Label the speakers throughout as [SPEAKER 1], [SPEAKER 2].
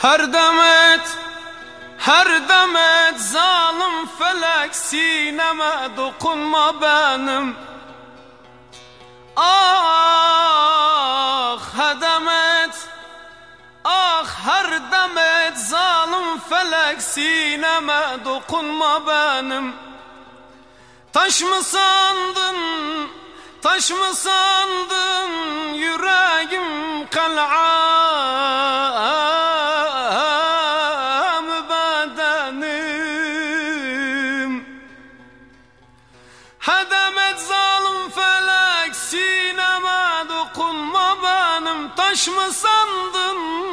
[SPEAKER 1] Her demet her demet zalim felek sineme dokunma benim. Ah demet Ah her demet zalim felek sineme dokunma benim. Taş mı sandın Taş mı sandın yüreğim kal'am Taş mı sandın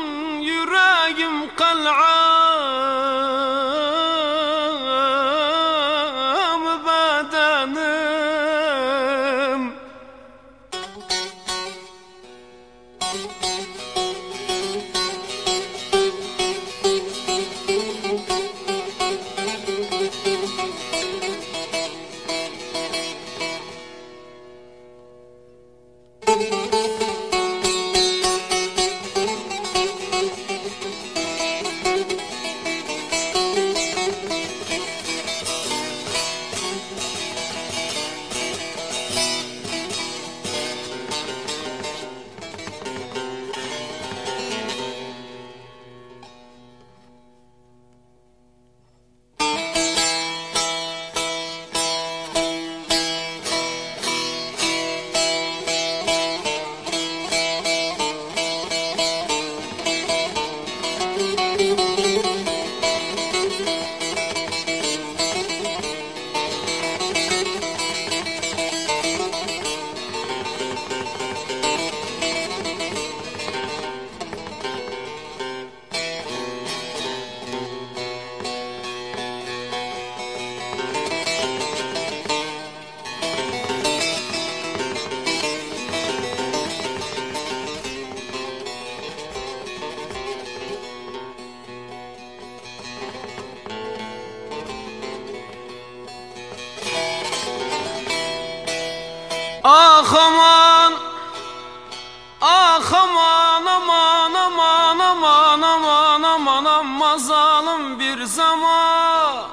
[SPEAKER 1] zaman.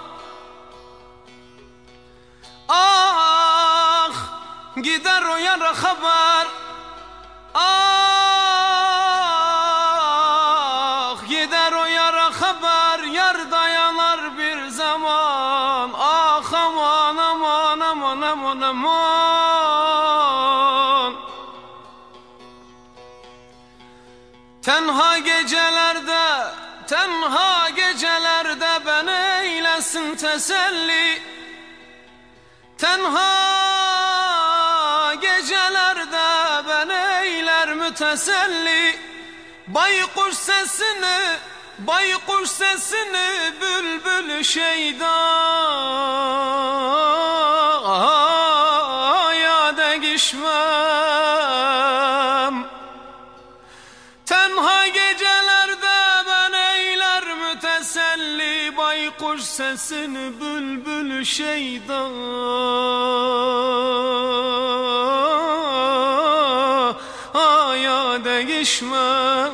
[SPEAKER 1] Ah gider o yara haber. Ah gider o yara haber. Yar dayanar bir zaman. Ah aman aman aman aman aman. Tenha gecelerde Tenha gecelerde ben eylesin teselli. Tenha gecelerde ben eyler müteselli. Baykuş sesini Baykuş sesini bülbül şeyda Baykuş sesini bülbül şeyda. Ya degişmem